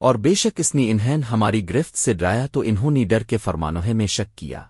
اور بے شک اس نے انہیں ہماری گرفت سے ڈرایا تو انہوں نے ڈر کے فرمانوہے میں شک کیا۔